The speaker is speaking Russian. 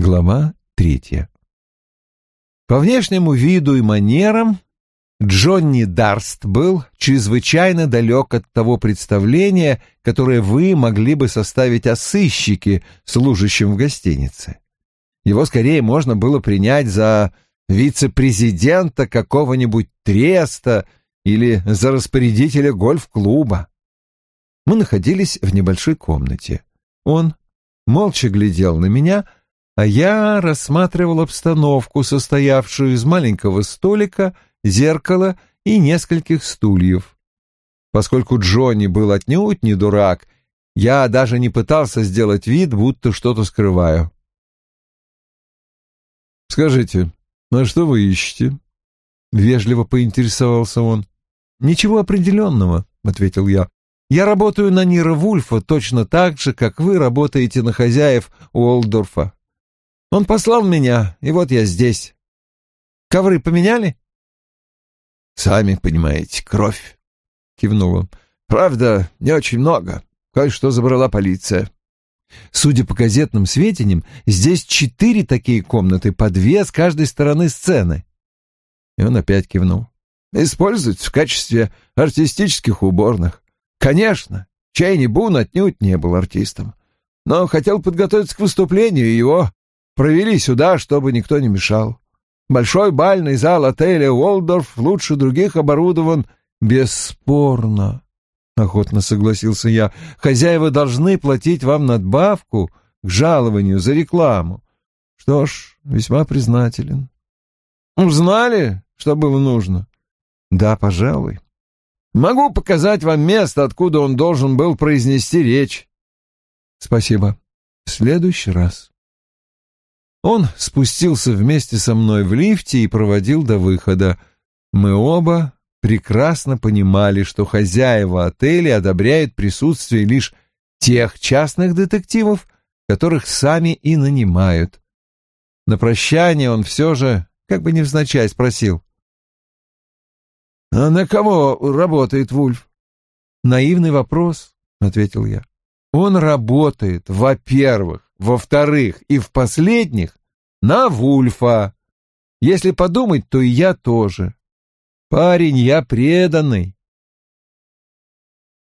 Глава третья. По внешнему виду и манерам Джонни Дарст был чрезвычайно далек от того представления, которое вы могли бы составить о сыщике, служащем в гостинице. Его скорее можно было принять за вице-президента какого-нибудь треста или за распорядителя гольф-клуба. Мы находились в небольшой комнате. Он молча глядел на меня, а я рассматривал обстановку, состоявшую из маленького столика, зеркала и нескольких стульев. Поскольку Джонни был отнюдь не дурак, я даже не пытался сделать вид, будто что-то скрываю. «Скажите, а что вы ищете?» — вежливо поинтересовался он. «Ничего определенного», — ответил я. «Я работаю на Нира Вульфа точно так же, как вы работаете на хозяев Уолдорфа. Он послал меня, и вот я здесь. Ковры поменяли?» «Сами понимаете, кровь», — кивнул он. «Правда, не очень много. Кое-что забрала полиция». Судя по газетным сведениям, здесь четыре такие комнаты, по две с каждой стороны сцены. И он опять кивнул. Используют в качестве артистических уборных. Конечно, Чайни Бун отнюдь не был артистом, но хотел подготовиться к выступлению, и его провели сюда, чтобы никто не мешал. Большой бальный зал отеля Уолдорф лучше других оборудован бесспорно. — охотно согласился я. «Хозяева должны платить вам надбавку к жалованию за рекламу. Что ж, весьма признателен». «Узнали, что было нужно?» «Да, пожалуй». «Могу показать вам место, откуда он должен был произнести речь». «Спасибо. В следующий раз». Он спустился вместе со мной в лифте и проводил до выхода. Мы оба прекрасно понимали, что хозяева отеля одобряют присутствие лишь тех частных детективов, которых сами и нанимают. На прощание он все же, как бы невзначай, спросил. «А на кого работает Вульф?» «Наивный вопрос», — ответил я. «Он работает, во-первых, во-вторых и в последних на Вульфа. Если подумать, то и я тоже. Парень, я преданный.